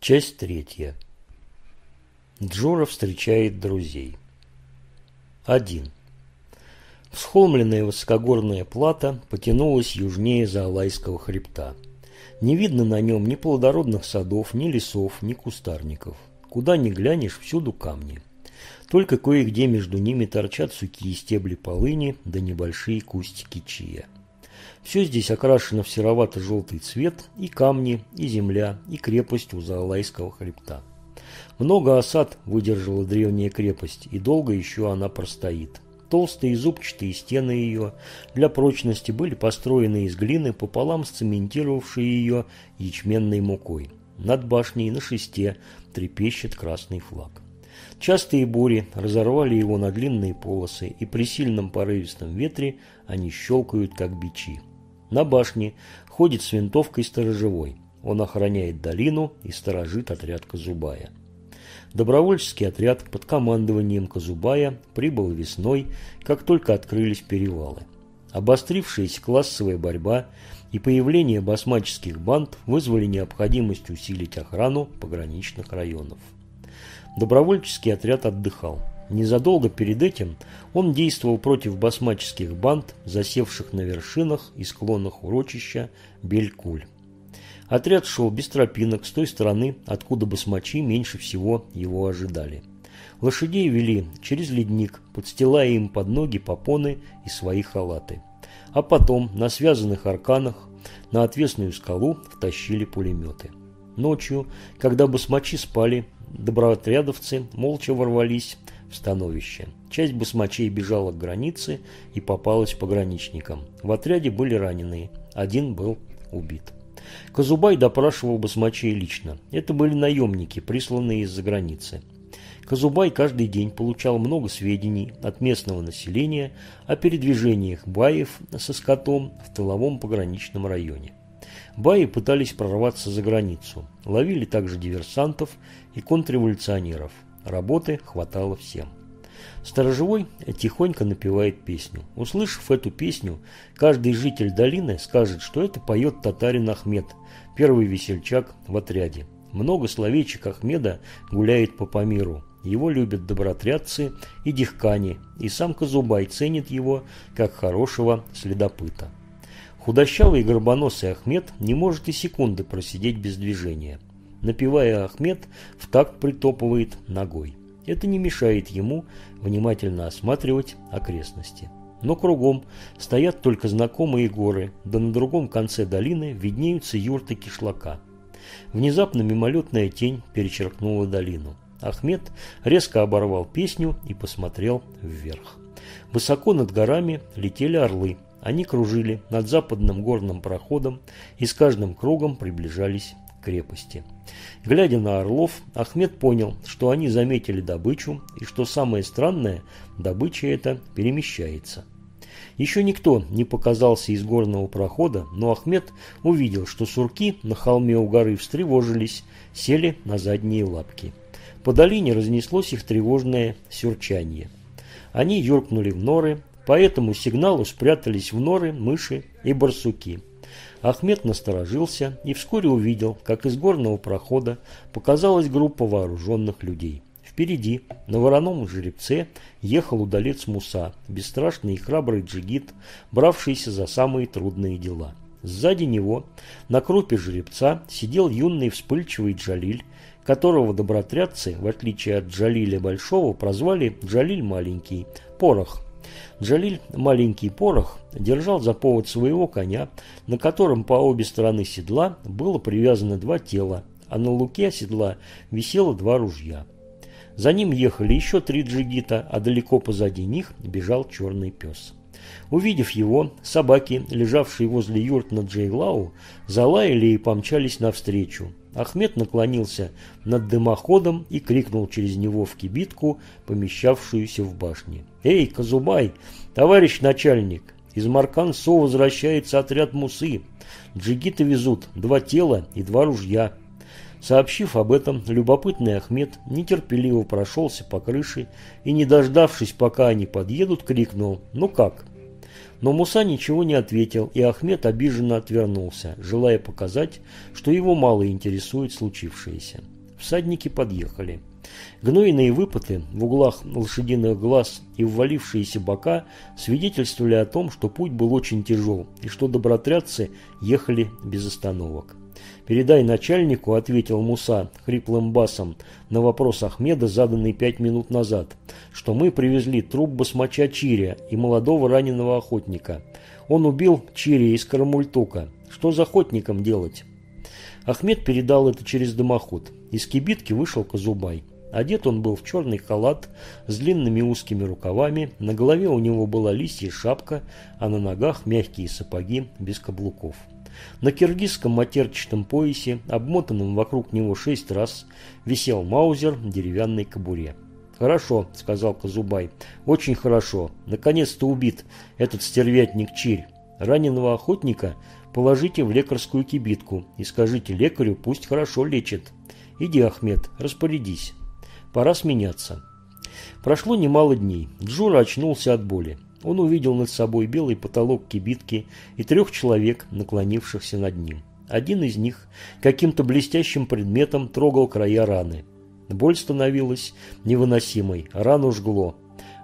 Часть третья. Джора встречает друзей. 1. Всхолмленная высокогорная плата потянулась южнее Заалайского хребта. Не видно на нем ни плодородных садов, ни лесов, ни кустарников. Куда ни глянешь, всюду камни. Только кое-где между ними торчат сухие стебли полыни да небольшие кустики чия. Все здесь окрашено в серовато-желтый цвет, и камни, и земля, и крепость у Заалайского хребта. Много осад выдержала древняя крепость, и долго еще она простоит. Толстые зубчатые стены ее для прочности были построены из глины, пополам сцементировавшие ее ячменной мукой. Над башней на шесте трепещет красный флаг. Частые бури разорвали его на длинные полосы, и при сильном порывистом ветре они щелкают, как бичи. На башне ходит с винтовкой сторожевой. Он охраняет долину и сторожит отряд Казубая. Добровольческий отряд под командованием Казубая прибыл весной, как только открылись перевалы. Обострившаяся классовая борьба и появление басмаческих банд вызвали необходимость усилить охрану пограничных районов. Добровольческий отряд отдыхал. Незадолго перед этим он действовал против басмаческих банд, засевших на вершинах и склонах урочища Белькуль. Отряд шел без тропинок с той стороны, откуда басмачи меньше всего его ожидали. Лошадей вели через ледник, подстилая им под ноги попоны и свои халаты. А потом на связанных арканах на отвесную скалу втащили пулеметы. Ночью, когда басмачи спали, доброотрядовцы молча ворвались в становище. Часть басмачей бежала к границе и попалась пограничникам. В отряде были раненые, один был убит. Казубай допрашивал басмачей лично. Это были наемники, присланные из-за границы. Казубай каждый день получал много сведений от местного населения о передвижениях баев со скотом в тыловом пограничном районе. Баи пытались прорваться за границу, ловили также диверсантов и контрреволюционеров. Работы хватало всем. Сторожевой тихонько напевает песню. Услышав эту песню, каждый житель долины скажет, что это поет татарин Ахмед, первый весельчак в отряде. Много словечек Ахмеда гуляет по Памиру. Его любят добротрядцы и дихкани, и сам Казубай ценит его как хорошего следопыта. Худощавый горбоносый Ахмед не может и секунды просидеть без движения. Напивая Ахмед, в такт притопывает ногой. Это не мешает ему внимательно осматривать окрестности. Но кругом стоят только знакомые горы, да на другом конце долины виднеются юрты кишлака. Внезапно мимолетная тень перечеркнула долину. Ахмед резко оборвал песню и посмотрел вверх. Высоко над горами летели орлы, они кружили над западным горным проходом и с каждым кругом приближались крепости. Глядя на орлов, Ахмед понял, что они заметили добычу и что самое странное, добыча эта перемещается. Еще никто не показался из горного прохода, но Ахмед увидел, что сурки на холме у горы встревожились, сели на задние лапки. По долине разнеслось их тревожное сюрчание. Они юркнули в норы, по этому сигналу спрятались в норы мыши и барсуки. Ахмед насторожился и вскоре увидел, как из горного прохода показалась группа вооруженных людей. Впереди, на вороном жеребце, ехал удалец Муса, бесстрашный и храбрый джигит, бравшийся за самые трудные дела. Сзади него, на крупе жеребца, сидел юный вспыльчивый Джалиль, которого добротрядцы, в отличие от Джалиля Большого, прозвали Джалиль Маленький, Порох, Джалиль, маленький порох, держал за повод своего коня, на котором по обе стороны седла было привязано два тела, а на луке седла висело два ружья. За ним ехали еще три джигита, а далеко позади них бежал черный пес. Увидев его, собаки, лежавшие возле юрт на Джейлау, залаяли и помчались навстречу. Ахмед наклонился над дымоходом и крикнул через него в кибитку, помещавшуюся в башне. «Эй, Казубай, товарищ начальник, из Маркан-Со возвращается отряд Мусы. Джигиты везут два тела и два ружья». Сообщив об этом, любопытный Ахмед нетерпеливо прошелся по крыше и, не дождавшись, пока они подъедут, крикнул «Ну как?». Но Муса ничего не ответил, и Ахмед обиженно отвернулся, желая показать, что его мало интересует случившееся. Всадники подъехали. Гнойные выпады в углах лошадиных глаз и ввалившиеся бока свидетельствовали о том, что путь был очень тяжел и что добротрядцы ехали без остановок. «Передай начальнику», — ответил Муса хриплым басом на вопрос Ахмеда, заданный пять минут назад, что мы привезли труп басмача Чирия и молодого раненого охотника. Он убил Чирия из Карамультука. Что за охотником делать? Ахмед передал это через дымоход. Из кибитки вышел Казубай. Одет он был в черный халат с длинными узкими рукавами, на голове у него была лисья шапка, а на ногах мягкие сапоги без каблуков. На киргизском матерчатом поясе, обмотанном вокруг него шесть раз, висел маузер в деревянной кобуре. «Хорошо», — сказал Казубай, — «очень хорошо. Наконец-то убит этот стервятник Чирь. Раненого охотника положите в лекарскую кибитку и скажите лекарю, пусть хорошо лечит. Иди, Ахмед, распорядись. Пора сменяться». Прошло немало дней. Джура очнулся от боли. Он увидел над собой белый потолок кибитки и трех человек, наклонившихся над ним. Один из них каким-то блестящим предметом трогал края раны. Боль становилась невыносимой, рану жгло.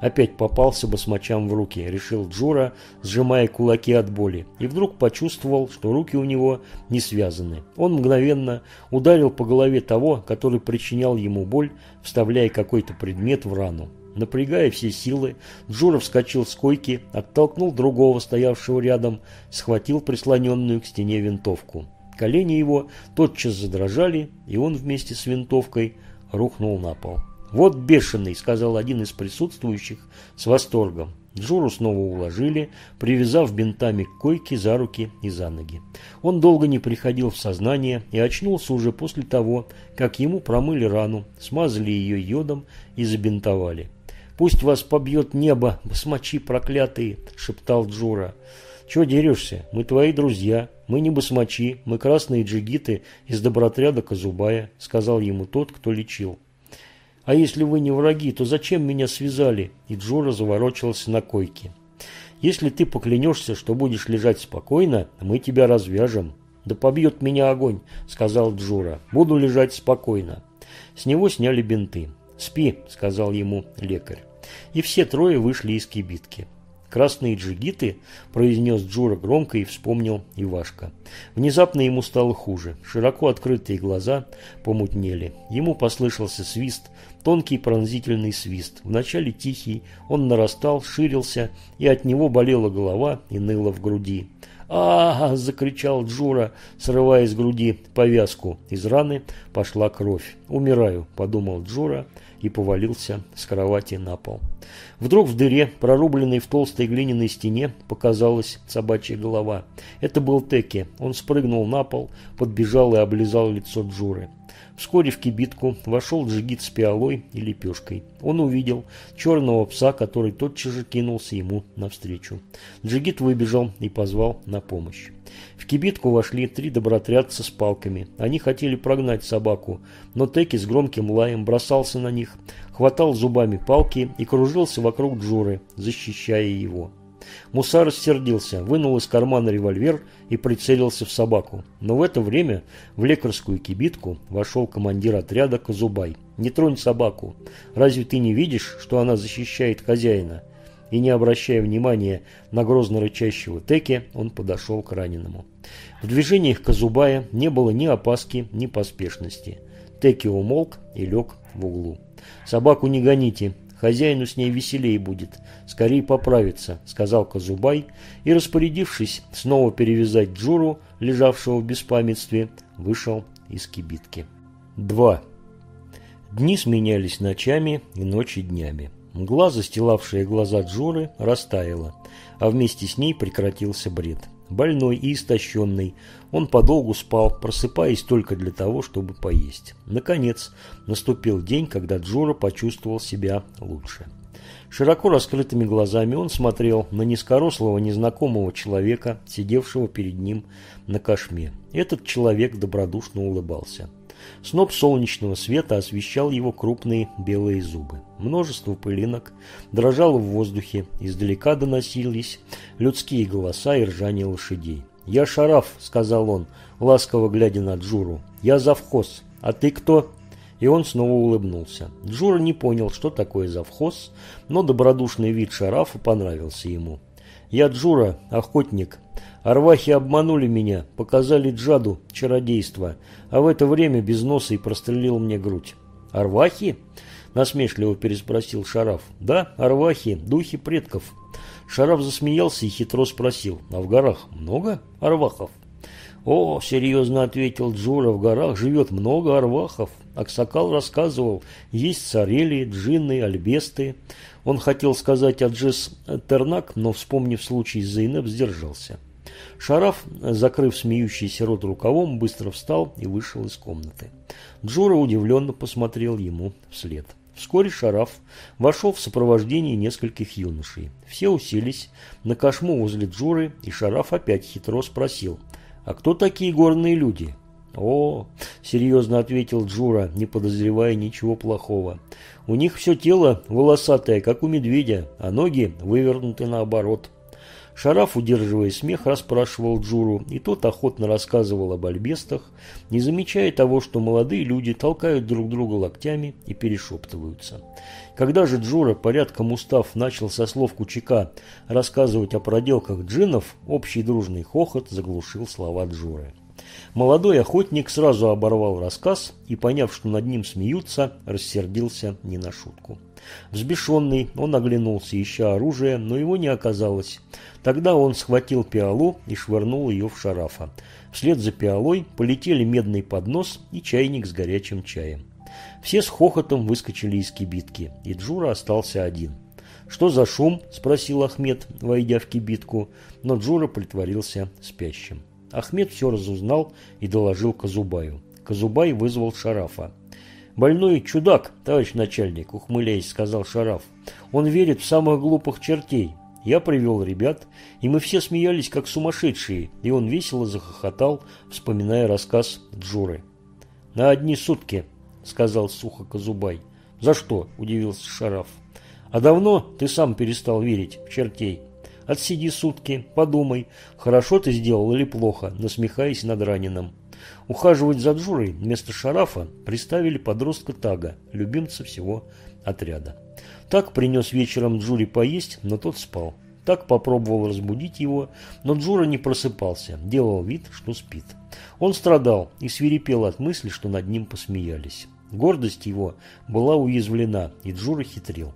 Опять попался басмачам в руки, решил Джура, сжимая кулаки от боли, и вдруг почувствовал, что руки у него не связаны. Он мгновенно ударил по голове того, который причинял ему боль, вставляя какой-то предмет в рану. Напрягая все силы, Джура вскочил с койки, оттолкнул другого, стоявшего рядом, схватил прислоненную к стене винтовку. Колени его тотчас задрожали, и он вместе с винтовкой рухнул на пол. «Вот бешеный», — сказал один из присутствующих с восторгом. Джуру снова уложили, привязав бинтами к койке за руки и за ноги. Он долго не приходил в сознание и очнулся уже после того, как ему промыли рану, смазали ее йодом и забинтовали. «Пусть вас побьет небо, басмачи проклятые!» – шептал Джура. «Чего дерешься? Мы твои друзья. Мы не басмачи, мы красные джигиты из добротряда Казубая», – сказал ему тот, кто лечил. «А если вы не враги, то зачем меня связали?» И Джура заворочился на койке. «Если ты поклянешься, что будешь лежать спокойно, мы тебя развяжем». «Да побьет меня огонь», – сказал Джура. «Буду лежать спокойно». С него сняли бинты. «Спи», – сказал ему лекарь. И все трое вышли из кибитки. «Красные джигиты», – произнес Джура громко и вспомнил Ивашка. Внезапно ему стало хуже. Широко открытые глаза помутнели. Ему послышался свист, тонкий пронзительный свист. Вначале тихий, он нарастал, ширился, и от него болела голова и ныла в груди а, закричал Джура, срывая с груди повязку. Из раны пошла кровь. «Умираю», – подумал Джура и повалился с кровати на пол. Вдруг в дыре, прорубленной в толстой глиняной стене, показалась собачья голова. Это был Теки. Он спрыгнул на пол, подбежал и облизал лицо Джуры. Вскоре в кибитку вошел джигит с пиалой и лепешкой. Он увидел черного пса, который тотчас же кинулся ему навстречу. Джигит выбежал и позвал на помощь. В кибитку вошли три добротрядца с палками. Они хотели прогнать собаку, но Теки с громким лаем бросался на них, хватал зубами палки и кружился вокруг Джуры, защищая его. Муса рассердился, вынул из кармана револьвер и прицелился в собаку. Но в это время в лекарскую кибитку вошел командир отряда Казубай. «Не тронь собаку. Разве ты не видишь, что она защищает хозяина?» И не обращая внимания на грозно рычащего Теки, он подошел к раненому. В движениях Казубая не было ни опаски, ни поспешности. Теки умолк и лег в углу. «Собаку не гоните», Хозяину с ней веселее будет, скорее поправится», — сказал Казубай, и, распорядившись снова перевязать Джуру, лежавшего в беспамятстве, вышел из кибитки. 2. Дни сменялись ночами и ночи днями. Мгла, застилавшая глаза Джуры, растаяла, а вместе с ней прекратился бред. Больной и истощенный, он подолгу спал, просыпаясь только для того, чтобы поесть. Наконец, наступил день, когда Джура почувствовал себя лучше. Широко раскрытыми глазами он смотрел на низкорослого незнакомого человека, сидевшего перед ним на кошме. Этот человек добродушно улыбался. Сноп солнечного света освещал его крупные белые зубы. Множество пылинок дрожало в воздухе, издалека доносились людские голоса и ржание лошадей. «Я Шараф», — сказал он, ласково глядя на Джуру. «Я завхоз. А ты кто?» И он снова улыбнулся. Джура не понял, что такое завхоз, но добродушный вид Шарафа понравился ему. «Я Джура, охотник. Арвахи обманули меня, показали джаду, чародейство, а в это время без носа и прострелил мне грудь». «Арвахи?» – насмешливо переспросил Шараф. «Да, арвахи, духи предков». Шараф засмеялся и хитро спросил. «А в горах много арвахов?» «О, серьезно ответил Джура, в горах живет много арвахов. Аксакал рассказывал, есть царели, джинны, альбесты. Он хотел сказать Аджес Тернак, но, вспомнив случай с Зейнеп, сдержался. Шараф, закрыв смеющийся рот рукавом, быстро встал и вышел из комнаты. Джура удивленно посмотрел ему вслед. Вскоре Шараф вошел в сопровождении нескольких юношей. Все уселись на кошму возле Джуры, и Шараф опять хитро спросил – «А кто такие горные люди?» «О, — серьезно ответил Джура, не подозревая ничего плохого. У них все тело волосатое, как у медведя, а ноги вывернуты наоборот». Шараф, удерживая смех, расспрашивал Джуру, и тот охотно рассказывал об альбестах, не замечая того, что молодые люди толкают друг друга локтями и перешептываются. Когда же Джура, порядком устав, начал со слов Кучака рассказывать о проделках джиннов, общий дружный хохот заглушил слова Джуры. Молодой охотник сразу оборвал рассказ и, поняв, что над ним смеются, рассердился не на шутку. Взбешенный, он оглянулся, ища оружие, но его не оказалось. Тогда он схватил пиалу и швырнул ее в шарафа. Вслед за пиалой полетели медный поднос и чайник с горячим чаем. Все с хохотом выскочили из кибитки, и Джура остался один. «Что за шум?» – спросил Ахмед, войдя в кибитку, но Джура притворился спящим. Ахмед все разузнал и доложил Казубаю. Казубай вызвал Шарафа. «Больной чудак, товарищ начальник», – ухмыляясь, сказал Шараф. «Он верит в самых глупых чертей. Я привел ребят, и мы все смеялись, как сумасшедшие, и он весело захохотал, вспоминая рассказ Джуры. «На одни сутки», сказал сухо Казубай. «За что?» – удивился Шараф. «А давно ты сам перестал верить в чертей? Отсиди сутки, подумай, хорошо ты сделал или плохо», – насмехаясь над раненым. Ухаживать за Джурой вместо Шарафа приставили подростка Тага, любимца всего отряда. Так принес вечером Джури поесть, но тот спал. Так попробовал разбудить его, но Джура не просыпался, делал вид, что спит. Он страдал и свирепел от мысли, что над ним посмеялись. Гордость его была уязвлена, и Джура хитрил.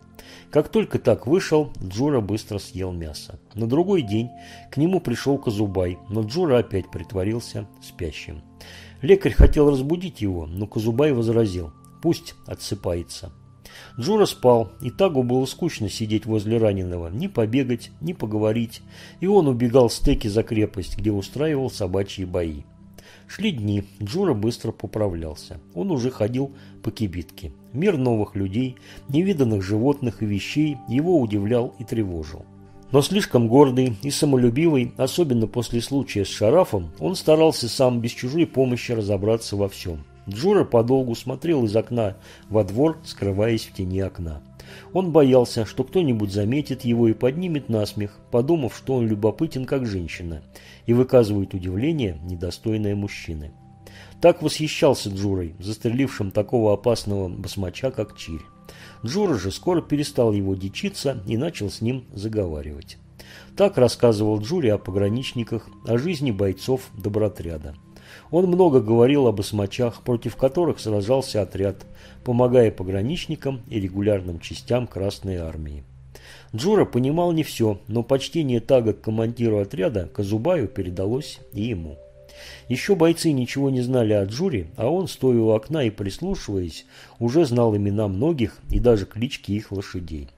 Как только так вышел, Джура быстро съел мясо. На другой день к нему пришел Казубай, но Джура опять притворился спящим. Лекарь хотел разбудить его, но Казубай возразил, пусть отсыпается. Джура спал, и Тагу было скучно сидеть возле раненого, ни побегать, ни поговорить, и он убегал с Теки за крепость, где устраивал собачьи бои. Шли дни, Джура быстро поправлялся. Он уже ходил по кибитке. Мир новых людей, невиданных животных и вещей его удивлял и тревожил. Но слишком гордый и самолюбивый, особенно после случая с Шарафом, он старался сам без чужой помощи разобраться во всем. Джура подолгу смотрел из окна во двор, скрываясь в тени окна. Он боялся, что кто-нибудь заметит его и поднимет насмех, подумав, что он любопытен как женщина, и выказывает удивление, недостойное мужчины. Так восхищался Джурой, застрелившим такого опасного басмача, как Чирь. Джура же скоро перестал его дичиться и начал с ним заговаривать. Так рассказывал Джури о пограничниках, о жизни бойцов добротряда. Он много говорил об осмачах, против которых сражался отряд, помогая пограничникам и регулярным частям Красной Армии. Джура понимал не все, но почтение Тага к командиру отряда Казубаю передалось и ему. Еще бойцы ничего не знали о Джуре, а он, стоя у окна и прислушиваясь, уже знал имена многих и даже клички их лошадей.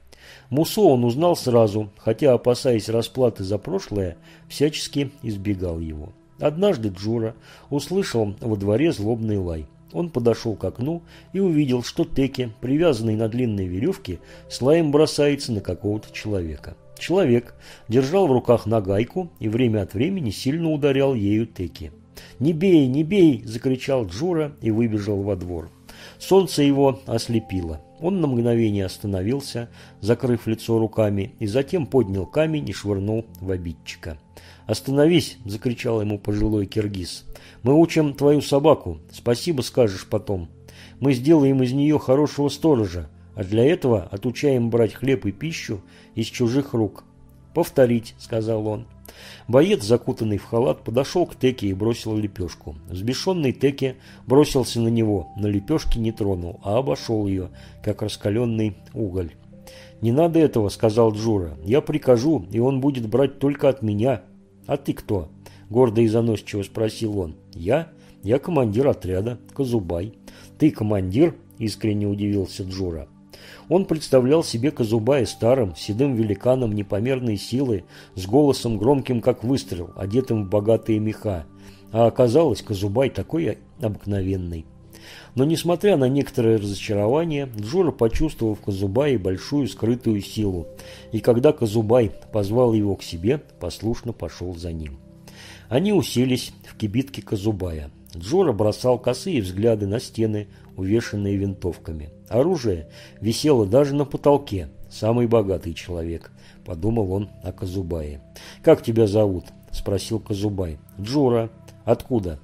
Мусо он узнал сразу, хотя, опасаясь расплаты за прошлое, всячески избегал его. Однажды Джура услышал во дворе злобный лай. Он подошел к окну и увидел, что Теки, привязанный на длинной веревке, с лаем бросается на какого-то человека. Человек держал в руках нагайку и время от времени сильно ударял ею Теки. «Не бей, не бей!» – закричал Джура и выбежал во двор. Солнце его ослепило. Он на мгновение остановился, закрыв лицо руками, и затем поднял камень и швырнул в обидчика. «Остановись!» – закричал ему пожилой киргиз. «Мы учим твою собаку. Спасибо скажешь потом. Мы сделаем из нее хорошего сторожа, а для этого отучаем брать хлеб и пищу из чужих рук». «Повторить», – сказал он. Боец, закутанный в халат, подошел к Теке и бросил лепешку. Взбешенный Теке бросился на него, но лепешки не тронул, а обошел ее, как раскаленный уголь. «Не надо этого», – сказал Джура. «Я прикажу, и он будет брать только от меня». «А ты кто?» – гордо и заносчиво спросил он. «Я? Я командир отряда, Казубай». «Ты командир?» – искренне удивился Джура. Он представлял себе Казубая старым, седым великаном непомерной силы, с голосом громким, как выстрел, одетым в богатые меха. А оказалось, Казубай такой обыкновенный. Но несмотря на некоторое разочарование, Джора почувствовал в Казубае большую скрытую силу, и когда Казубай позвал его к себе, послушно пошел за ним. Они уселись в кибитке Казубая. Джора бросал косые взгляды на стены, увешанные винтовками. Оружие висело даже на потолке. Самый богатый человек, подумал он о Казубае. «Как тебя зовут?» – спросил Казубай. «Джора. Откуда?»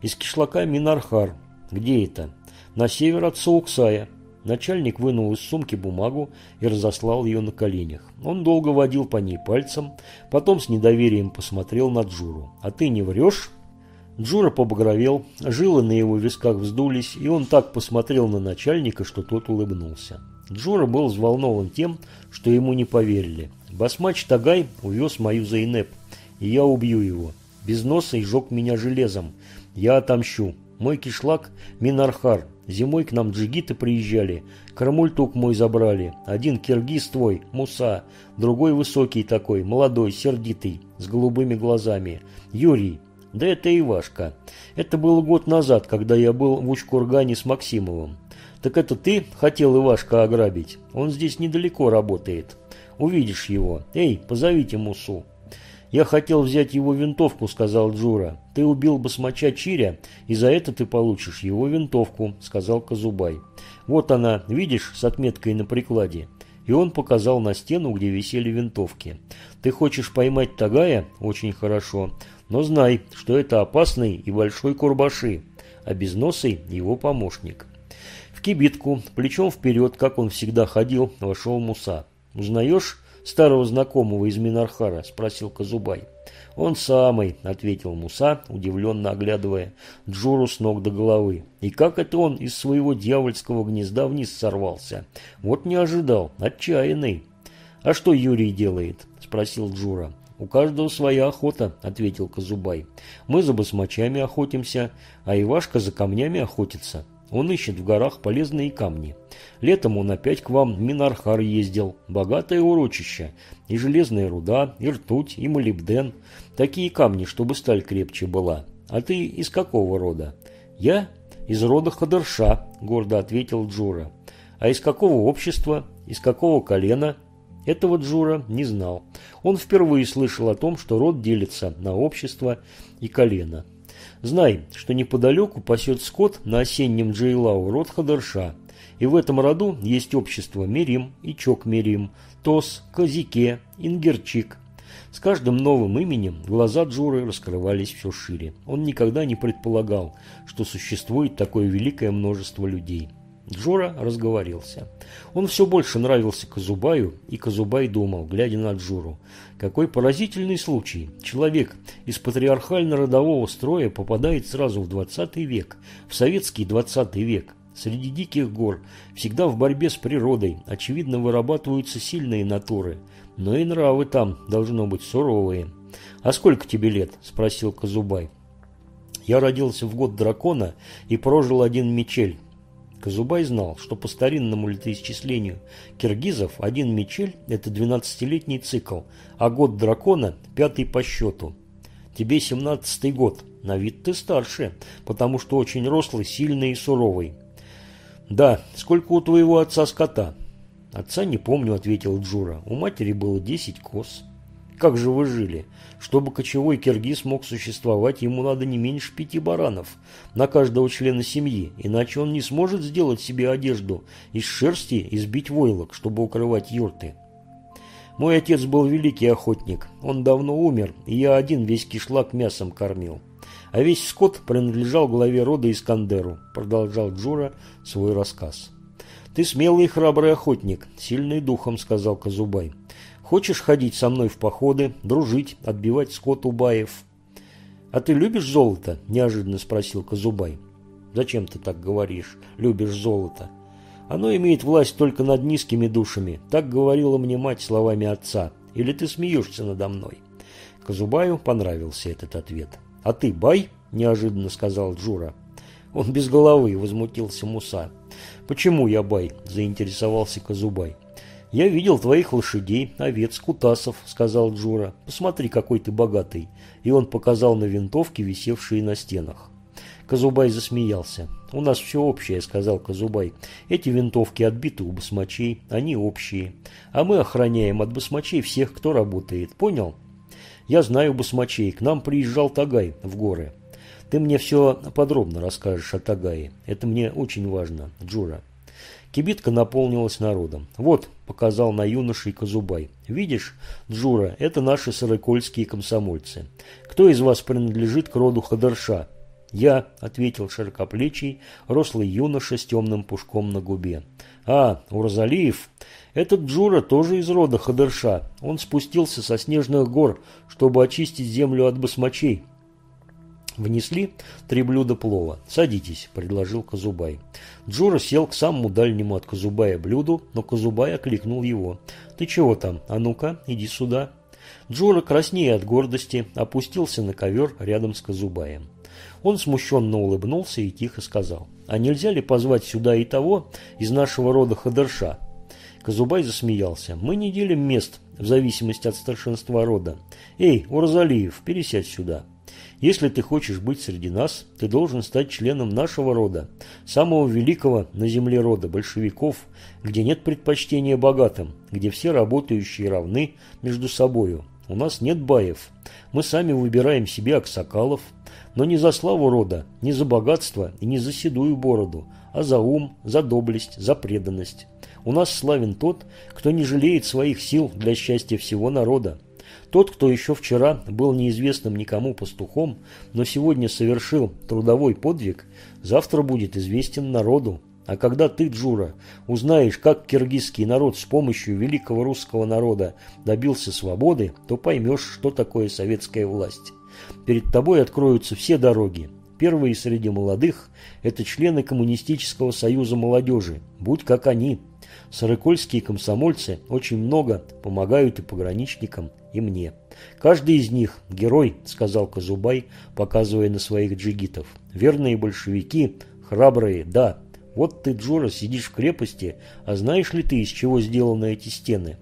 «Из кишлака Минархар. Где это?» «На север от Сауксая». Начальник вынул из сумки бумагу и разослал ее на коленях. Он долго водил по ней пальцем, потом с недоверием посмотрел на Джуру. «А ты не врешь?» Джура побагровел, жилы на его висках вздулись, и он так посмотрел на начальника, что тот улыбнулся. Джура был взволнован тем, что ему не поверили. Басмач Тагай увез мою Зайнеп, и я убью его. Без носа и жег меня железом. Я отомщу. Мой кишлак – Минархар. Зимой к нам джигиты приезжали. Кармультук мой забрали. Один киргиз твой, Муса. Другой высокий такой, молодой, сердитый, с голубыми глазами. Юрий. Да это Ивашка. Это было год назад, когда я был в Учкургане с Максимовым. Так это ты хотел Ивашка ограбить? Он здесь недалеко работает. Увидишь его. Эй, позовите Мусу. «Я хотел взять его винтовку», — сказал Джура. «Ты убил басмача Чиря, и за это ты получишь его винтовку», — сказал Казубай. «Вот она, видишь, с отметкой на прикладе». И он показал на стену, где висели винтовки. «Ты хочешь поймать Тагая? Очень хорошо. Но знай, что это опасный и большой Курбаши, а безносый его помощник. В кибитку, плечом вперед, как он всегда ходил, вошел Муса. «Узнаешь старого знакомого из Минархара?» – спросил Казубай. «Он самый», – ответил Муса, удивленно оглядывая Джуру с ног до головы. «И как это он из своего дьявольского гнезда вниз сорвался? Вот не ожидал, отчаянный». «А что Юрий делает?» – спросил Джура. «У каждого своя охота», — ответил Казубай. «Мы за басмачами охотимся, а Ивашка за камнями охотится. Он ищет в горах полезные камни. Летом он опять к вам в Минархар ездил. Богатое урочище. И железная руда, и ртуть, и молибден. Такие камни, чтобы сталь крепче была. А ты из какого рода?» «Я из рода Хадырша», — гордо ответил Джура. «А из какого общества? Из какого колена?» Этого Джура не знал. Он впервые слышал о том, что род делится на общество и колено. Знай, что неподалеку пасет скот на осеннем Джейлау род Хадырша, и в этом роду есть общество Мерим и Чок-Мерим, Тос, Казике, Ингерчик. С каждым новым именем глаза Джуры раскрывались все шире. Он никогда не предполагал, что существует такое великое множество людей. Джора разговорился. Он все больше нравился Казубаю, и Казубай думал, глядя на Джору. Какой поразительный случай. Человек из патриархально-родового строя попадает сразу в 20 век, в советский 20 век. Среди диких гор, всегда в борьбе с природой, очевидно вырабатываются сильные натуры, но и нравы там должно быть суровые. «А сколько тебе лет?» – спросил Казубай. «Я родился в год дракона и прожил один мечель», Казубай знал, что по старинному летоисчислению киргизов один мечель – это 12-летний цикл, а год дракона – пятый по счету. Тебе 17-й год, на вид ты старше, потому что очень рослый, сильный и суровый. Да, сколько у твоего отца скота? Отца не помню, ответил Джура. У матери было 10 коз. Как же вы жили? Чтобы кочевой киргиз мог существовать, ему надо не меньше пяти баранов на каждого члена семьи, иначе он не сможет сделать себе одежду из шерсти и сбить войлок, чтобы укрывать юрты. Мой отец был великий охотник, он давно умер, и я один весь кишлак мясом кормил. А весь скот принадлежал главе рода Искандеру, продолжал Джура свой рассказ. «Ты смелый и храбрый охотник, сильный духом», — сказал Казубай. Хочешь ходить со мной в походы, дружить, отбивать скот у баев?» «А ты любишь золото?» – неожиданно спросил Казубай. «Зачем ты так говоришь? Любишь золото?» «Оно имеет власть только над низкими душами. Так говорила мне мать словами отца. Или ты смеешься надо мной?» Казубаю понравился этот ответ. «А ты бай?» – неожиданно сказал Джура. Он без головы, возмутился Муса. «Почему я бай?» – заинтересовался Казубай. «Я видел твоих лошадей, овец, кутасов», — сказал Джура. «Посмотри, какой ты богатый». И он показал на винтовки, висевшие на стенах. Казубай засмеялся. «У нас все общее», — сказал Казубай. «Эти винтовки отбиты у басмачей, они общие. А мы охраняем от басмачей всех, кто работает. Понял?» «Я знаю басмачей. К нам приезжал Тагай в горы. Ты мне все подробно расскажешь о Тагае. Это мне очень важно, Джура». Кибитка наполнилась народом. «Вот», – показал на юношей Казубай. «Видишь, Джура, это наши сорокольские комсомольцы. Кто из вас принадлежит к роду Хадерша?» «Я», – ответил широкоплечий, рослый юноша с темным пушком на губе. «А, Урзалиев, этот Джура тоже из рода Хадерша. Он спустился со снежных гор, чтобы очистить землю от басмачей. Внесли три блюда плова. «Садитесь», – предложил Казубай. Джура сел к самому дальнему от Казубая блюду, но Казубай окликнул его. «Ты чего там? А ну-ка, иди сюда». Джура, краснея от гордости, опустился на ковер рядом с Казубаем. Он смущенно улыбнулся и тихо сказал. «А нельзя ли позвать сюда и того из нашего рода Хадерша?» Казубай засмеялся. «Мы не делим мест в зависимости от старшинства рода. Эй, Урзалиев, пересядь сюда». Если ты хочешь быть среди нас, ты должен стать членом нашего рода, самого великого на земле рода большевиков, где нет предпочтения богатым, где все работающие равны между собою. У нас нет баев. Мы сами выбираем себе аксакалов, но не за славу рода, не за богатство и не за седую бороду, а за ум, за доблесть, за преданность. У нас славен тот, кто не жалеет своих сил для счастья всего народа. Тот, кто еще вчера был неизвестным никому пастухом, но сегодня совершил трудовой подвиг, завтра будет известен народу. А когда ты, Джура, узнаешь, как киргизский народ с помощью великого русского народа добился свободы, то поймешь, что такое советская власть. Перед тобой откроются все дороги. Первые среди молодых – это члены Коммунистического союза молодежи. Будь как они. Сорокольские комсомольцы очень много помогают и пограничникам, и мне. Каждый из них – герой, сказал Казубай, показывая на своих джигитов. Верные большевики, храбрые, да. Вот ты, Джура, сидишь в крепости, а знаешь ли ты, из чего сделаны эти стены?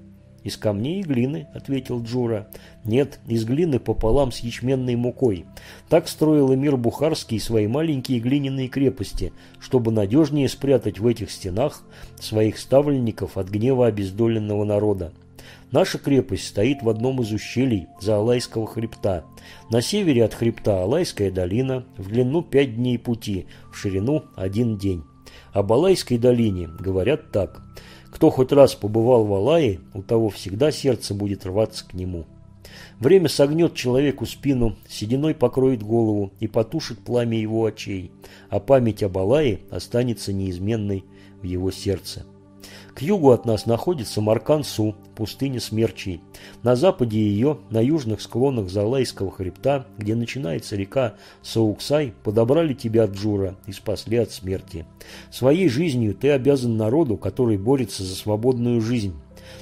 «Из камней и глины», — ответил Джура. «Нет, из глины пополам с ячменной мукой. Так строил эмир Бухарский свои маленькие глиняные крепости, чтобы надежнее спрятать в этих стенах своих ставленников от гнева обездоленного народа. Наша крепость стоит в одном из ущелий Заалайского хребта. На севере от хребта Алайская долина, в длину пять дней пути, в ширину один день. Об Алайской долине говорят так. Кто хоть раз побывал в Алае, у того всегда сердце будет рваться к нему. Время согнет человеку спину, сединой покроет голову и потушит пламя его очей, а память об Алае останется неизменной в его сердце. К югу от нас находится Маркансу, пустыня смерчей. На западе ее, на южных склонах Заалайского хребта, где начинается река Сауксай, подобрали тебя, Джура, и спасли от смерти. Своей жизнью ты обязан народу, который борется за свободную жизнь.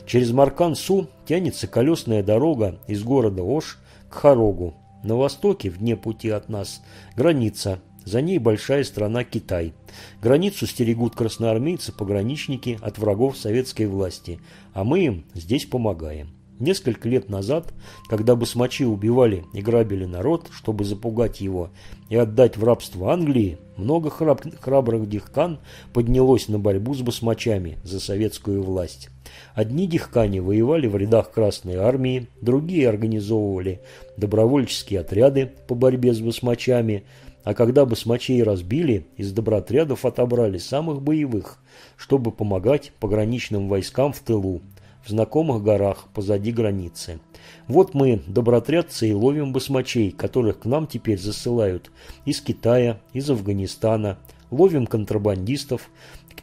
Через Маркансу тянется колесная дорога из города Ош к Хорогу. На востоке, в дне пути от нас, граница за ней большая страна Китай. Границу стерегут красноармейцы-пограничники от врагов советской власти, а мы им здесь помогаем. Несколько лет назад, когда басмачи убивали и грабили народ, чтобы запугать его и отдать в рабство Англии, много храб храбрых дихкан поднялось на борьбу с басмачами за советскую власть. Одни дихкани воевали в рядах Красной Армии, другие организовывали добровольческие отряды по борьбе с басмачами, а когда басмачей разбили, из добротрядов отобрали самых боевых, чтобы помогать пограничным войскам в тылу, в знакомых горах позади границы. Вот мы, добротрядцы, и ловим басмачей, которых к нам теперь засылают из Китая, из Афганистана. Ловим контрабандистов,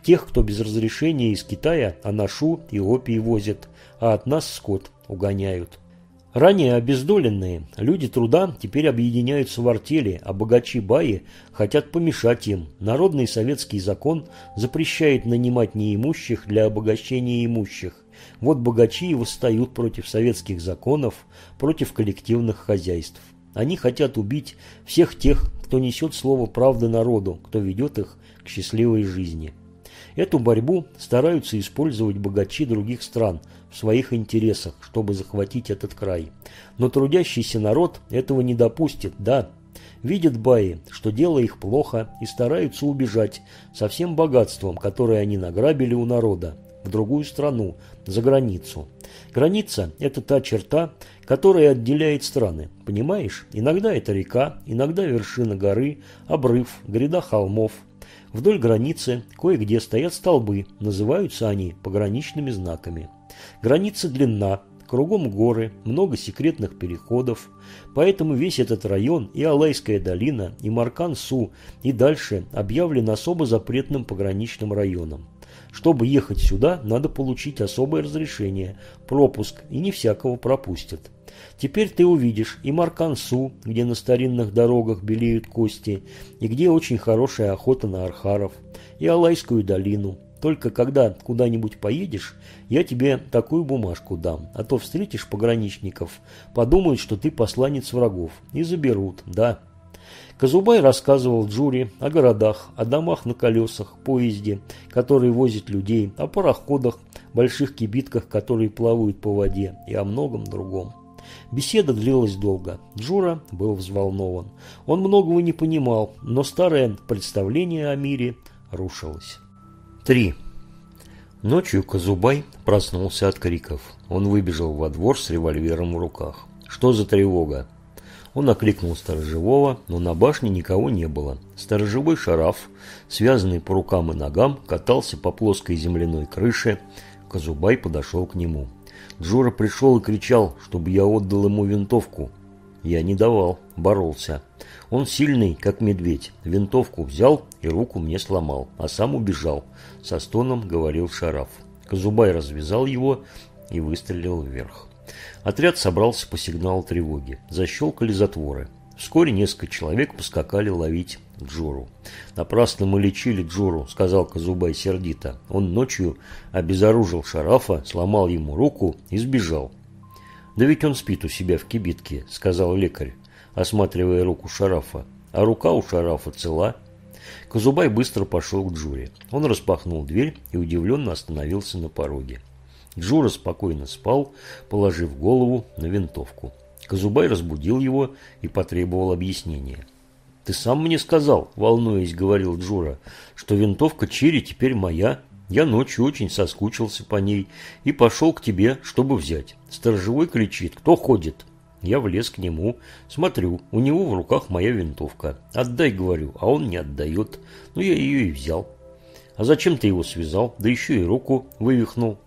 тех, кто без разрешения из Китая анашу и опий возит, а от нас скот угоняют. Ранее обездоленные люди труда теперь объединяются в артели, а богачи-баи хотят помешать им. Народный советский закон запрещает нанимать неимущих для обогащения имущих. Вот богачи и восстают против советских законов, против коллективных хозяйств. Они хотят убить всех тех, кто несет слово правды народу, кто ведет их к счастливой жизни. Эту борьбу стараются использовать богачи других стран в своих интересах, чтобы захватить этот край. Но трудящийся народ этого не допустит, да. Видят баи, что дело их плохо, и стараются убежать со всем богатством, которое они награбили у народа, в другую страну, за границу. Граница – это та черта, которая отделяет страны. Понимаешь? Иногда это река, иногда вершина горы, обрыв, гряда холмов. Вдоль границы кое-где стоят столбы, называются они пограничными знаками. Граница длинна, кругом горы, много секретных переходов, поэтому весь этот район и Алайская долина, и Маркан-Су, и дальше объявлен особо запретным пограничным районом. Чтобы ехать сюда, надо получить особое разрешение, пропуск, и не всякого пропустят. Теперь ты увидишь и Маркансу, где на старинных дорогах белеют кости, и где очень хорошая охота на архаров, и Алайскую долину. Только когда куда-нибудь поедешь, я тебе такую бумажку дам, а то встретишь пограничников, подумают, что ты посланец врагов, и заберут, да. Казубай рассказывал Джури о городах, о домах на колесах, поезде, который возит людей, о пароходах, больших кибитках, которые плавают по воде и о многом другом. Беседа длилась долго. Джура был взволнован. Он многого не понимал, но старое представление о мире рушилось. 3. Ночью Казубай проснулся от криков. Он выбежал во двор с револьвером в руках. Что за тревога? Он окликнул сторожевого, но на башне никого не было. Сторожевой шараф, связанный по рукам и ногам, катался по плоской земляной крыше. Казубай подошел к нему. Джура пришел и кричал, чтобы я отдал ему винтовку. Я не давал, боролся. Он сильный, как медведь. Винтовку взял и руку мне сломал, а сам убежал. Со стоном говорил Шараф. Казубай развязал его и выстрелил вверх. Отряд собрался по сигналу тревоги. Защелкали затворы. Вскоре несколько человек поскакали ловить Джуру. «Напрасно мы лечили Джуру», — сказал Казубай сердито. Он ночью обезоружил Шарафа, сломал ему руку и сбежал. «Да ведь он спит у себя в кибитке», — сказал лекарь, осматривая руку Шарафа. «А рука у Шарафа цела». Казубай быстро пошел к Джуре. Он распахнул дверь и удивленно остановился на пороге. Джура спокойно спал, положив голову на винтовку. Казубай разбудил его и потребовал объяснения. «Ты сам мне сказал, волнуясь, — говорил Джура, — что винтовка Черри теперь моя. Я ночью очень соскучился по ней и пошел к тебе, чтобы взять. Сторожевой кричит, кто ходит?» Я влез к нему, смотрю, у него в руках моя винтовка. «Отдай, — говорю, — а он не отдает. Ну, я ее и взял. А зачем ты его связал? Да еще и руку вывихнул.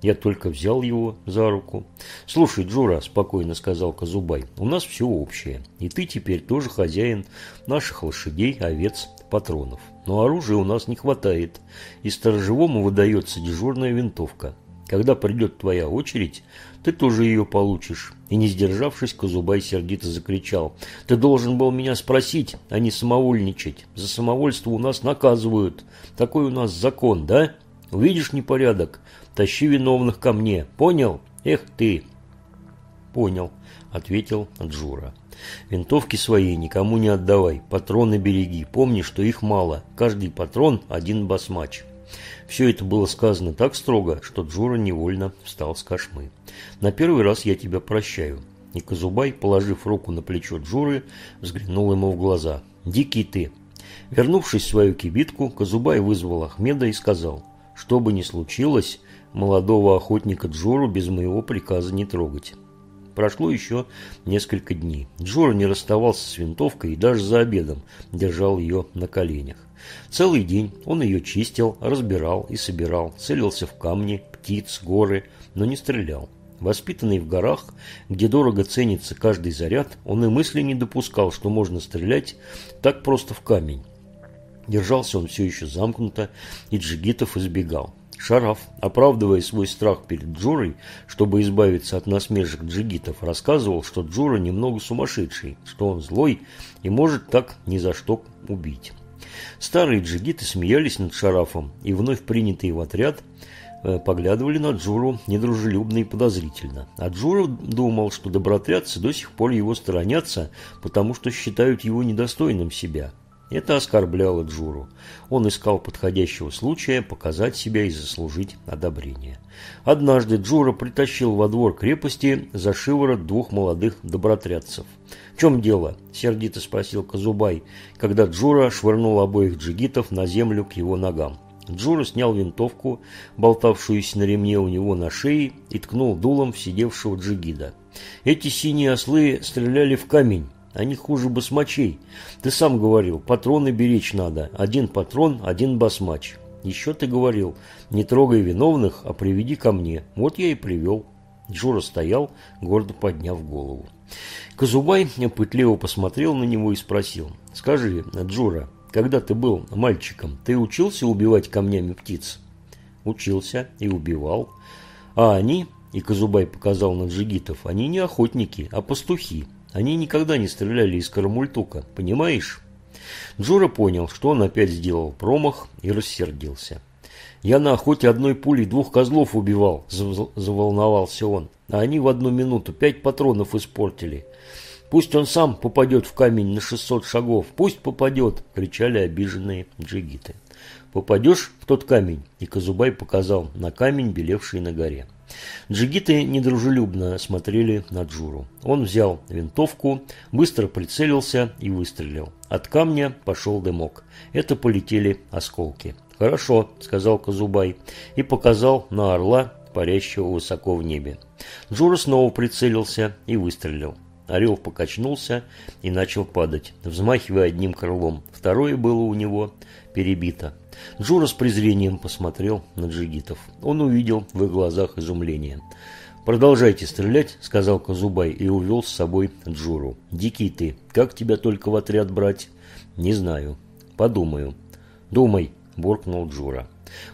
Я только взял его за руку. «Слушай, Джура», – спокойно сказал Казубай, – «у нас все общее. И ты теперь тоже хозяин наших лошадей, овец, патронов. Но оружия у нас не хватает, и сторожевому выдается дежурная винтовка. Когда придет твоя очередь, ты тоже ее получишь». И не сдержавшись, Казубай сердито закричал. «Ты должен был меня спросить, а не самовольничать. За самовольство у нас наказывают. Такой у нас закон, да? Увидишь непорядок, Тащи виновных ко мне. Понял? Эх ты!» «Понял», — ответил Джура. «Винтовки свои никому не отдавай, патроны береги. Помни, что их мало. Каждый патрон – один басмач». Все это было сказано так строго, что Джура невольно встал с кошмы. «На первый раз я тебя прощаю». И Казубай, положив руку на плечо Джуры, взглянул ему в глаза. «Дикий ты!» Вернувшись в свою кибитку, Казубай вызвал Ахмеда и сказал, «Что бы ни случилось, молодого охотника Джуру без моего приказа не трогать». Прошло еще несколько дней. Джора не расставался с винтовкой и даже за обедом держал ее на коленях. Целый день он ее чистил, разбирал и собирал, целился в камни, птиц, горы, но не стрелял. Воспитанный в горах, где дорого ценится каждый заряд, он и мысли не допускал, что можно стрелять так просто в камень. Держался он все еще замкнуто, и джигитов избегал. Шараф, оправдывая свой страх перед Джурой, чтобы избавиться от насмешек джигитов, рассказывал, что Джура немного сумасшедший, что он злой и может так ни за что убить. Старые джигиты смеялись над Шарафом, и вновь принятые в отряд э, поглядывали на Джуру недружелюбно и подозрительно. А Джура думал, что добротрядцы до сих пор его сторонятся, потому что считают его недостойным себя – это оскорбляло Джуру. Он искал подходящего случая показать себя и заслужить одобрение. Однажды Джура притащил во двор крепости за шиворот двух молодых добротрядцев. «В чем дело?» – сердито спросил Казубай, когда Джура швырнул обоих джигитов на землю к его ногам. Джура снял винтовку, болтавшуюся на ремне у него на шее, и ткнул дулом в сидевшего джигида. Эти синие ослы стреляли в камень, они хуже басмачей. Ты сам говорил, патроны беречь надо. Один патрон, один басмач. Еще ты говорил, не трогай виновных, а приведи ко мне. Вот я и привел. Джура стоял, гордо подняв голову. Казубай пытливо посмотрел на него и спросил. «Скажи, Джура, когда ты был мальчиком, ты учился убивать камнями птиц?» «Учился и убивал. А они, и Казубай показал на джигитов, они не охотники, а пастухи. Они никогда не стреляли из карамультука, понимаешь? Джура понял, что он опять сделал промах и рассердился. «Я на охоте одной пулей двух козлов убивал», – заволновался он. «А они в одну минуту пять патронов испортили. Пусть он сам попадет в камень на 600 шагов, пусть попадет!» – кричали обиженные джигиты. «Попадешь в тот камень?» – и Казубай показал на камень, белевший на горе. Джигиты недружелюбно смотрели на Джуру. Он взял винтовку, быстро прицелился и выстрелил. От камня пошел дымок. Это полетели осколки. «Хорошо», — сказал Казубай и показал на орла, парящего высоко в небе. Джура снова прицелился и выстрелил. Орел покачнулся и начал падать, взмахивая одним крылом. Второе было у него перебито. Джура с презрением посмотрел на джигитов. Он увидел в их глазах изумление. «Продолжайте стрелять», — сказал Казубай и увел с собой Джуру. «Дикий ты, как тебя только в отряд брать?» «Не знаю. Подумаю». «Думай», — буркнул Джура.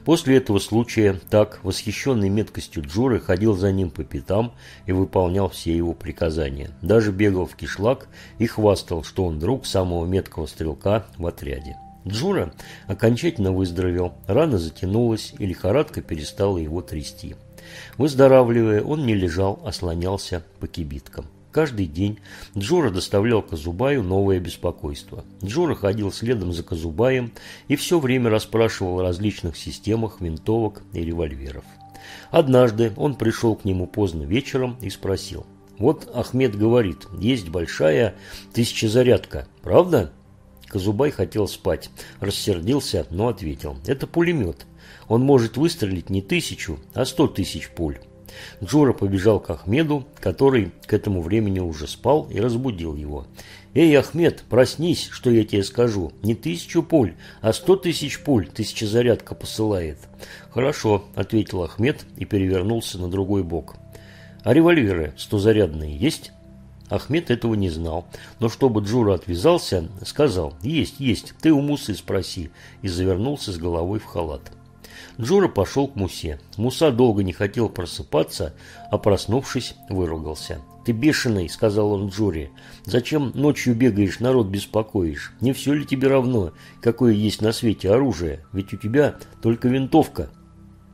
После этого случая так, восхищенный меткостью Джуры, ходил за ним по пятам и выполнял все его приказания. Даже бегал в кишлак и хвастал, что он друг самого меткого стрелка в отряде. Джура окончательно выздоровел, рана затянулась и лихорадка перестала его трясти. Выздоравливая, он не лежал, а слонялся по кибиткам. Каждый день Джура доставлял Казубаю новое беспокойство. Джура ходил следом за Казубаем и все время расспрашивал о различных системах винтовок и револьверов. Однажды он пришел к нему поздно вечером и спросил. «Вот Ахмед говорит, есть большая тысячезарядка, правда?» Казубай хотел спать, рассердился, но ответил. «Это пулемет. Он может выстрелить не тысячу, а сто тысяч пуль». Джура побежал к Ахмеду, который к этому времени уже спал, и разбудил его. «Эй, Ахмед, проснись, что я тебе скажу. Не тысячу пуль, а сто тысяч пуль тысячезарядка посылает». «Хорошо», — ответил Ахмед и перевернулся на другой бок. «А револьверы стозарядные есть?» Ахмед этого не знал, но чтобы Джура отвязался, сказал «Есть, есть, ты у Мусы спроси» и завернулся с головой в халат. Джура пошел к Мусе. Муса долго не хотел просыпаться, а проснувшись, выругался. «Ты бешеный», — сказал он Джуре. «Зачем ночью бегаешь, народ беспокоишь? Не все ли тебе равно, какое есть на свете оружие? Ведь у тебя только винтовка».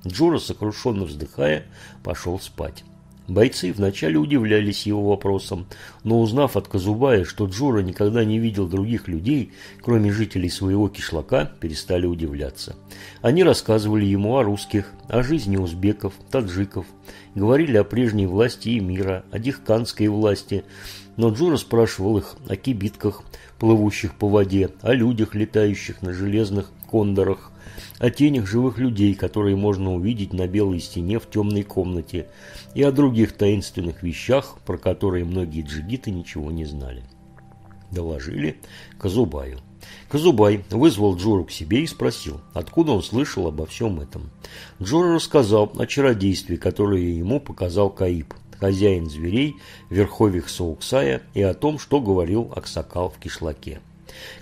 Джура, сокрушенно вздыхая, пошел спать. Бойцы вначале удивлялись его вопросам, но узнав от Казубая, что Джура никогда не видел других людей, кроме жителей своего кишлака, перестали удивляться. Они рассказывали ему о русских, о жизни узбеков, таджиков, говорили о прежней власти и мира, о дихканской власти, но Джура спрашивал их о кибитках, плывущих по воде, о людях, летающих на железных кондорах, о тенях живых людей, которые можно увидеть на белой стене в темной комнате, и о других таинственных вещах, про которые многие джигиты ничего не знали. Доложили Казубаю. Казубай вызвал Джору к себе и спросил, откуда он слышал обо всем этом. Джора рассказал о чародействе, которое ему показал Каиб, хозяин зверей Верхових Сауксая, и о том, что говорил Аксакал в кишлаке.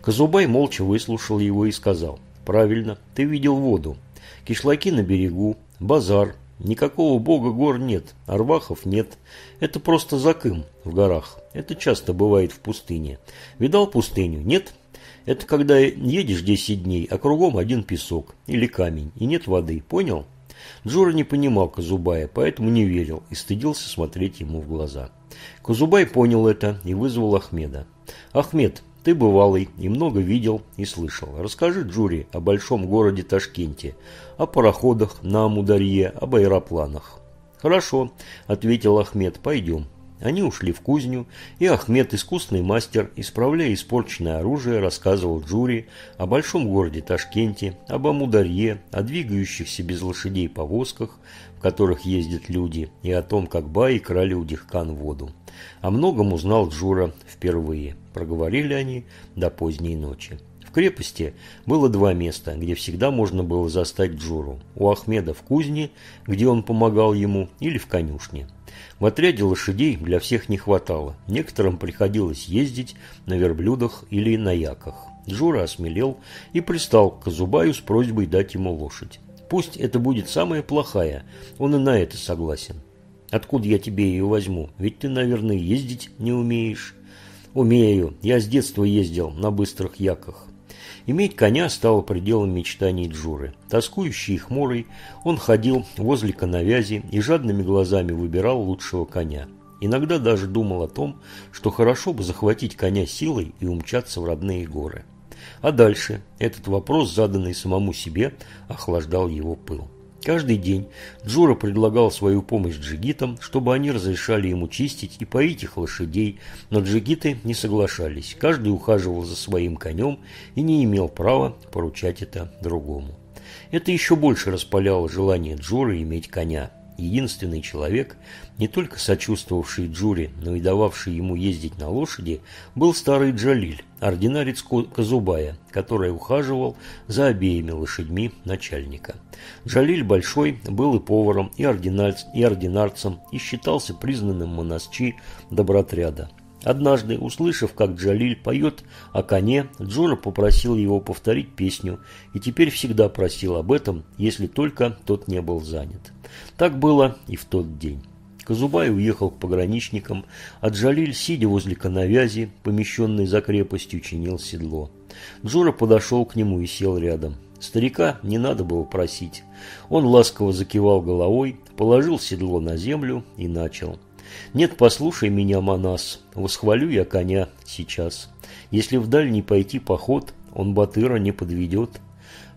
Казубай молча выслушал его и сказал, Правильно, ты видел воду. Кишлаки на берегу, базар. Никакого бога гор нет, арвахов нет. Это просто закым в горах. Это часто бывает в пустыне. Видал пустыню? Нет? Это когда едешь 10 дней, а кругом один песок или камень, и нет воды. Понял? Джура не понимал Казубая, поэтому не верил и стыдился смотреть ему в глаза. Казубай понял это и вызвал Ахмеда. «Ахмед, ты бывалый и много видел и слышал. Расскажи Джури о большом городе Ташкенте, о пароходах на Амударье, об аэропланах. Хорошо, ответил Ахмед, пойдем. Они ушли в кузню, и Ахмед, искусный мастер, исправляя испорченное оружие, рассказывал Джури о большом городе Ташкенте, об Амударье, о двигающихся без лошадей повозках, в которых ездят люди, и о том, как Баи крали у Дихкан воду. О многом узнал Джура впервые. Проговорили они до поздней ночи. В крепости было два места, где всегда можно было застать Джуру. У Ахмеда в кузне, где он помогал ему, или в конюшне. В отряде лошадей для всех не хватало. Некоторым приходилось ездить на верблюдах или на яках. Джура осмелел и пристал к Казубаю с просьбой дать ему лошадь. Пусть это будет самая плохая, он и на это согласен. Откуда я тебе ее возьму? Ведь ты, наверное, ездить не умеешь. Умею. Я с детства ездил на быстрых яках. Иметь коня стало пределом мечтаний Джуры. Тоскующий и хмурый, он ходил возле коновязи и жадными глазами выбирал лучшего коня. Иногда даже думал о том, что хорошо бы захватить коня силой и умчаться в родные горы. А дальше этот вопрос, заданный самому себе, охлаждал его пыл. Каждый день Джура предлагал свою помощь джигитам, чтобы они разрешали ему чистить и поить их лошадей, но джигиты не соглашались. Каждый ухаживал за своим конем и не имел права поручать это другому. Это еще больше распаляло желание Джуры иметь коня единственный человек, не только сочувствовавший Джури, но и дававший ему ездить на лошади, был старый Джалиль, ординарец Казубая, который ухаживал за обеими лошадьми начальника. Джалиль Большой был и поваром, и, ординарц, и ординарцем, и считался признанным монасчи добротряда. Однажды, услышав, как Джалиль поет о коне, Джора попросил его повторить песню и теперь всегда просил об этом, если только тот не был занят. Так было и в тот день. Казубай уехал к пограничникам, а Джалиль, сидя возле коновязи, помещенной за крепостью, чинил седло. Джора подошел к нему и сел рядом. Старика не надо было просить. Он ласково закивал головой, положил седло на землю и начал. «Нет, послушай меня, Манас, восхвалю я коня сейчас. Если вдаль не пойти поход, он батыра не подведет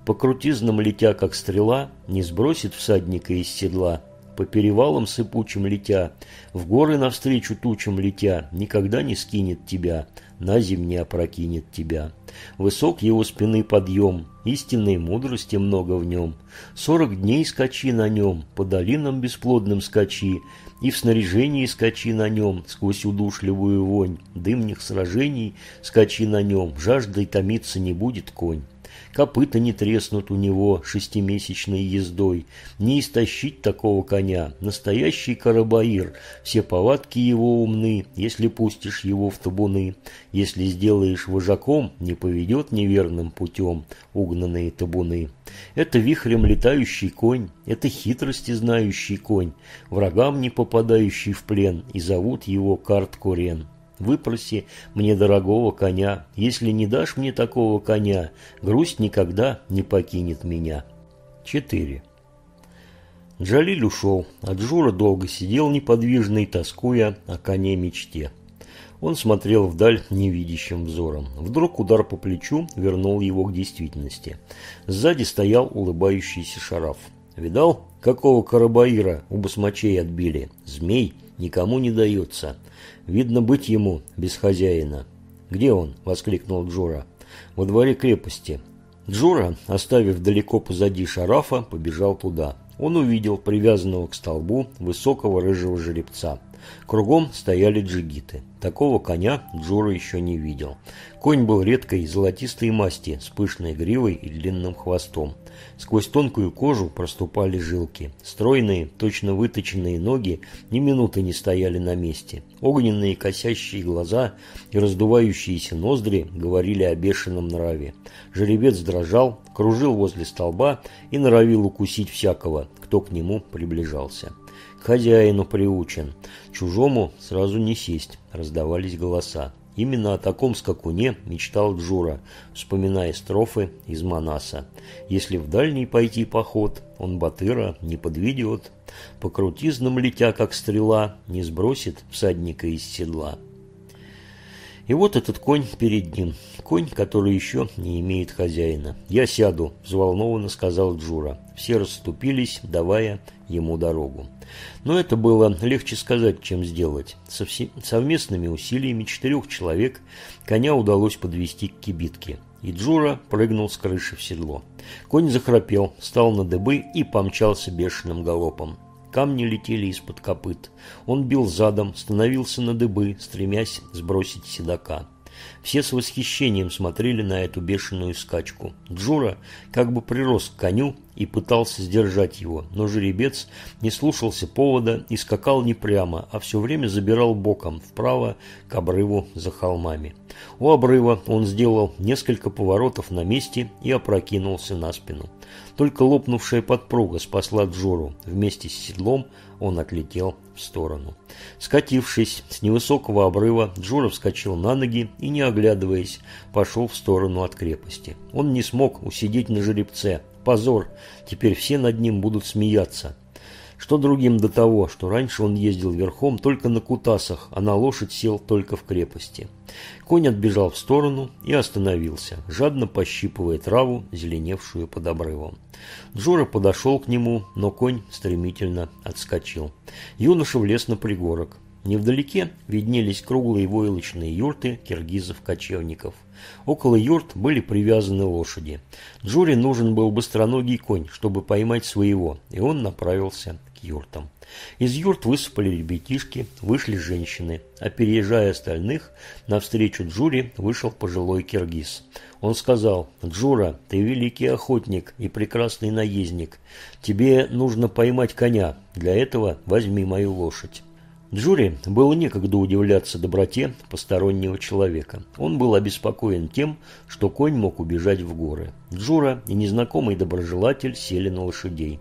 по крутизнам летя, как стрела, не сбросит всадника из седла, по перевалам сыпучим летя, в горы навстречу тучам летя, никогда не скинет тебя, на зим не опрокинет тебя. Высок его спины подъем, истинной мудрости много в нем. Сорок дней скачи на нем, по долинам бесплодным скачи, и в снаряжении скачи на нем, сквозь удушливую вонь, дымных сражений скачи на нем, жаждой томиться не будет конь копыта не треснут у него шестимесячной ездой, не истощить такого коня, настоящий карабаир, все повадки его умны, если пустишь его в табуны, если сделаешь вожаком, не поведет неверным путем угнанные табуны. Это вихрем летающий конь, это хитрости знающий конь, врагам не попадающий в плен, и зовут его Карт-Курен. Выпроси мне дорогого коня. Если не дашь мне такого коня, грусть никогда не покинет меня. 4. Джалиль ушел, а Джура долго сидел неподвижный, тоскуя о коне мечте. Он смотрел вдаль невидящим взором. Вдруг удар по плечу вернул его к действительности. Сзади стоял улыбающийся шараф. «Видал, какого карабаира у басмачей отбили? Змей никому не дается. Видно быть ему без хозяина». «Где он?» – воскликнул Джура. «Во дворе крепости». Джура, оставив далеко позади шарафа, побежал туда. Он увидел привязанного к столбу высокого рыжего жеребца – Кругом стояли джигиты. Такого коня Джура еще не видел. Конь был редкой золотистой масти, с пышной гривой и длинным хвостом. Сквозь тонкую кожу проступали жилки. Стройные, точно выточенные ноги ни минуты не стояли на месте. Огненные косящие глаза и раздувающиеся ноздри говорили о бешеном нраве. Жеребец дрожал, кружил возле столба и норовил укусить всякого, кто к нему приближался. К хозяину приучен. Чужому сразу не сесть, раздавались голоса. Именно о таком скакуне мечтал Джура, вспоминая строфы из Манаса. Если в дальний пойти поход, он Батыра не подведет, по крутизнам летя, как стрела, не сбросит всадника из седла. И вот этот конь перед ним, конь, который еще не имеет хозяина. «Я сяду», – взволнованно сказал Джура. Все расступились, давая ему дорогу. Но это было легче сказать, чем сделать. Со совместными усилиями четырех человек коня удалось подвести к кибитке. И Джура прыгнул с крыши в седло. Конь захрапел, встал на дыбы и помчался бешеным галопом. Камни летели из-под копыт. Он бил задом, становился на дыбы, стремясь сбросить седока. Все с восхищением смотрели на эту бешеную скачку. Джура как бы прирос к коню и пытался сдержать его, но жеребец не слушался повода и скакал не прямо, а все время забирал боком вправо к обрыву за холмами. У обрыва он сделал несколько поворотов на месте и опрокинулся на спину. Только лопнувшая подпруга спасла Джору. Вместе с седлом он отлетел в сторону. Скатившись с невысокого обрыва, Джора вскочил на ноги и, не оглядываясь, пошел в сторону от крепости. Он не смог усидеть на жеребце. Позор! Теперь все над ним будут смеяться. Что другим до того, что раньше он ездил верхом только на кутасах, а на лошадь сел только в крепости. Конь отбежал в сторону и остановился, жадно пощипывая траву, зеленевшую под обрывом. Джора подошел к нему, но конь стремительно отскочил. Юноша влез на пригорок. Невдалеке виднелись круглые войлочные юрты киргизов-кочевников. Около юрт были привязаны лошади. Джуре нужен был быстроногий конь, чтобы поймать своего, и он направился юртам. Из юрт высыпали ребятишки, вышли женщины, а переезжая остальных, навстречу Джуре вышел пожилой киргиз. Он сказал, «Джура, ты великий охотник и прекрасный наездник. Тебе нужно поймать коня, для этого возьми мою лошадь». Джури было некогда удивляться доброте постороннего человека. Он был обеспокоен тем, что конь мог убежать в горы. Джура и незнакомый доброжелатель сели на лошадей.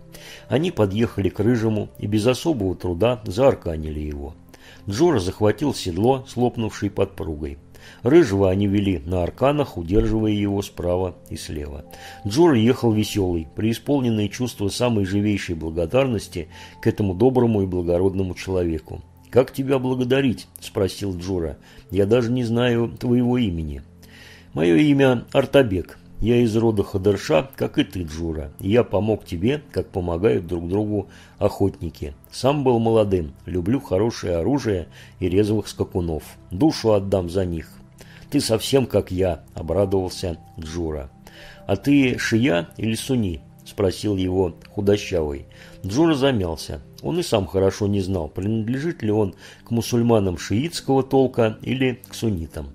Они подъехали к Рыжему и без особого труда заарканили его. Джура захватил седло, слопнувшей подпругой. Рыжего они вели на арканах, удерживая его справа и слева. Джура ехал веселый, преисполненный чувство самой живейшей благодарности к этому доброму и благородному человеку. «Как тебя благодарить?» – спросил Джура. «Я даже не знаю твоего имени». «Мое имя Артабек. Я из рода Хадерша, как и ты, Джура. я помог тебе, как помогают друг другу охотники. Сам был молодым, люблю хорошее оружие и резвых скакунов. Душу отдам за них». «Ты совсем как я», – обрадовался Джура. «А ты шия или суни?» – спросил его худощавый. Джура замялся. Он и сам хорошо не знал, принадлежит ли он к мусульманам шиитского толка или к суннитам.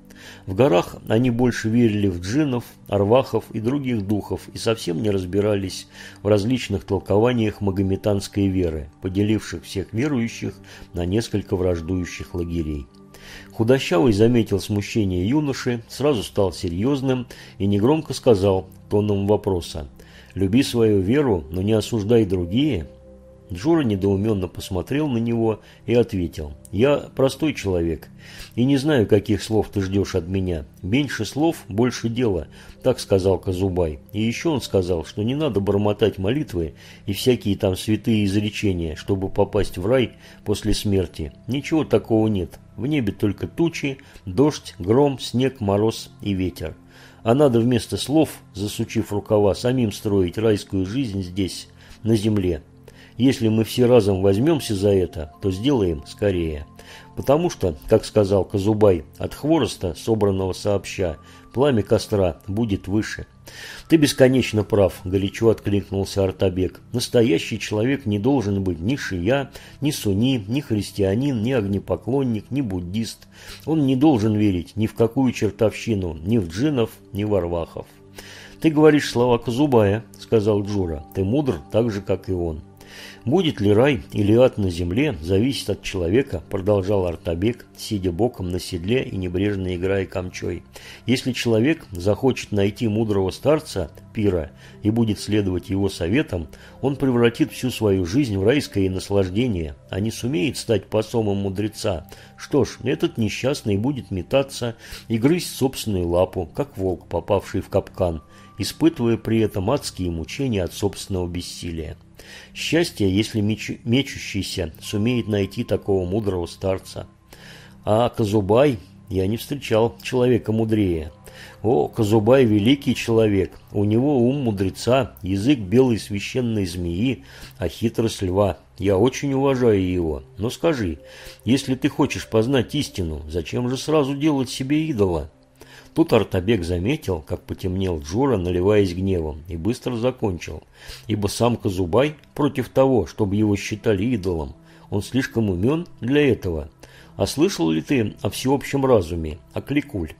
В горах они больше верили в джиннов, арвахов и других духов и совсем не разбирались в различных толкованиях магометанской веры, поделивших всех верующих на несколько враждующих лагерей. Худощавый заметил смущение юноши, сразу стал серьезным и негромко сказал тоном вопроса «Люби свою веру, но не осуждай другие». Джора недоуменно посмотрел на него и ответил. «Я простой человек и не знаю, каких слов ты ждешь от меня. Меньше слов, больше дела», – так сказал Казубай. И еще он сказал, что не надо бормотать молитвы и всякие там святые изречения, чтобы попасть в рай после смерти. Ничего такого нет. В небе только тучи, дождь, гром, снег, мороз и ветер. А надо вместо слов, засучив рукава, самим строить райскую жизнь здесь, на земле. Если мы все разом возьмемся за это, то сделаем скорее. Потому что, как сказал Казубай, от хвороста, собранного сообща, пламя костра будет выше. «Ты бесконечно прав», – горячо откликнулся Артабек. «Настоящий человек не должен быть ни шия, ни суни, ни христианин, ни огнепоклонник, ни буддист. Он не должен верить ни в какую чертовщину, ни в джинов, ни в арвахов». «Ты говоришь слова Казубая», – сказал Джура. «Ты мудр так же, как и он». Будет ли рай или ад на земле, зависит от человека, продолжал Артабек, сидя боком на седле и небрежно играя камчой. Если человек захочет найти мудрого старца, пира, и будет следовать его советам, он превратит всю свою жизнь в райское наслаждение, а не сумеет стать посомом мудреца. Что ж, этот несчастный будет метаться и грызть собственную лапу, как волк, попавший в капкан, испытывая при этом адские мучения от собственного бессилия. Счастье, если меч, мечущийся сумеет найти такого мудрого старца. А Казубай я не встречал человека мудрее. О, Казубай великий человек, у него ум мудреца, язык белой священной змеи, а хитрость льва. Я очень уважаю его. Но скажи, если ты хочешь познать истину, зачем же сразу делать себе идола? Тут Артабек заметил, как потемнел Джура, наливаясь гневом, и быстро закончил. Ибо сам Казубай против того, чтобы его считали идолом. Он слишком умен для этого. А слышал ли ты о всеобщем разуме, о Кликуль?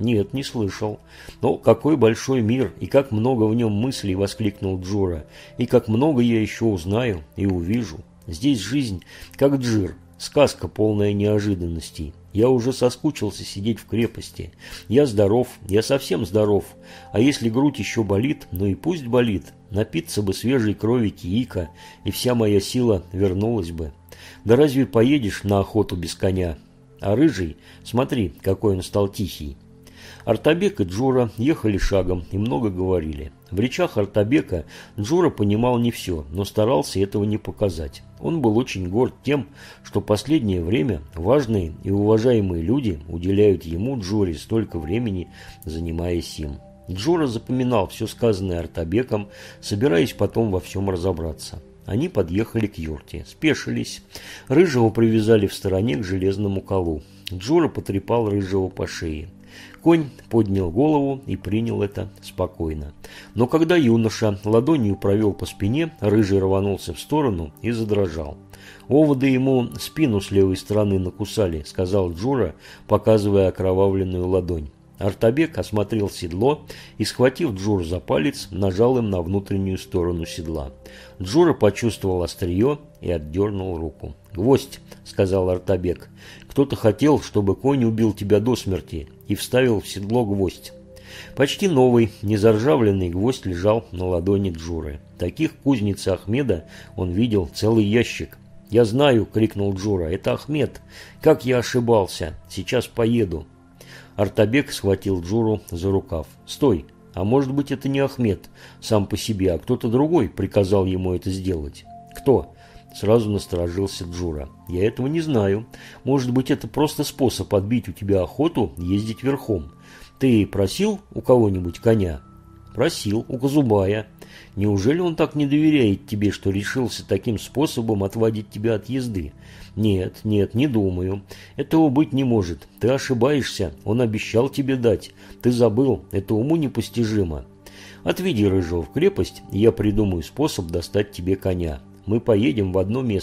Нет, не слышал. Но какой большой мир, и как много в нем мыслей, воскликнул Джура. И как много я еще узнаю и увижу. Здесь жизнь, как джир, сказка полная неожиданностей. Я уже соскучился сидеть в крепости. Я здоров, я совсем здоров. А если грудь еще болит, ну и пусть болит. Напиться бы свежей крови киика, и вся моя сила вернулась бы. Да разве поедешь на охоту без коня? А рыжий, смотри, какой он стал тихий. Артабек и Джура ехали шагом и много говорили. В речах Артабека Джура понимал не все, но старался этого не показать. Он был очень горд тем, что последнее время важные и уважаемые люди уделяют ему, Джуре, столько времени, занимаясь им. Джура запоминал все сказанное Артабеком, собираясь потом во всем разобраться. Они подъехали к юрте, спешились. Рыжего привязали в стороне к железному колу. Джура потрепал Рыжего по шее. Конь поднял голову и принял это спокойно. Но когда юноша ладонью провел по спине, рыжий рванулся в сторону и задрожал. «Оводы ему спину с левой стороны накусали», — сказал Джура, показывая окровавленную ладонь. Артабек осмотрел седло и, схватив Джур за палец, нажал им на внутреннюю сторону седла. Джура почувствовал острие и отдернул руку. «Гвоздь», — сказал Артабек. «Кто-то хотел, чтобы конь убил тебя до смерти и вставил в седло гвоздь». Почти новый, незаржавленный гвоздь лежал на ладони Джуры. Таких в кузнице Ахмеда он видел целый ящик. «Я знаю!» — крикнул Джура. «Это Ахмед! Как я ошибался! Сейчас поеду!» Артабек схватил Джуру за рукав. «Стой! А может быть, это не Ахмед сам по себе, а кто-то другой приказал ему это сделать?» «Кто?» Сразу насторожился Джура. «Я этого не знаю. Может быть, это просто способ отбить у тебя охоту ездить верхом. Ты просил у кого-нибудь коня?» «Просил, у Казубая. Неужели он так не доверяет тебе, что решился таким способом отводить тебя от езды?» «Нет, нет, не думаю. Этого быть не может. Ты ошибаешься. Он обещал тебе дать. Ты забыл. Это уму непостижимо. Отведи Рыжего в крепость, и я придумаю способ достать тебе коня. Мы поедем в одно место.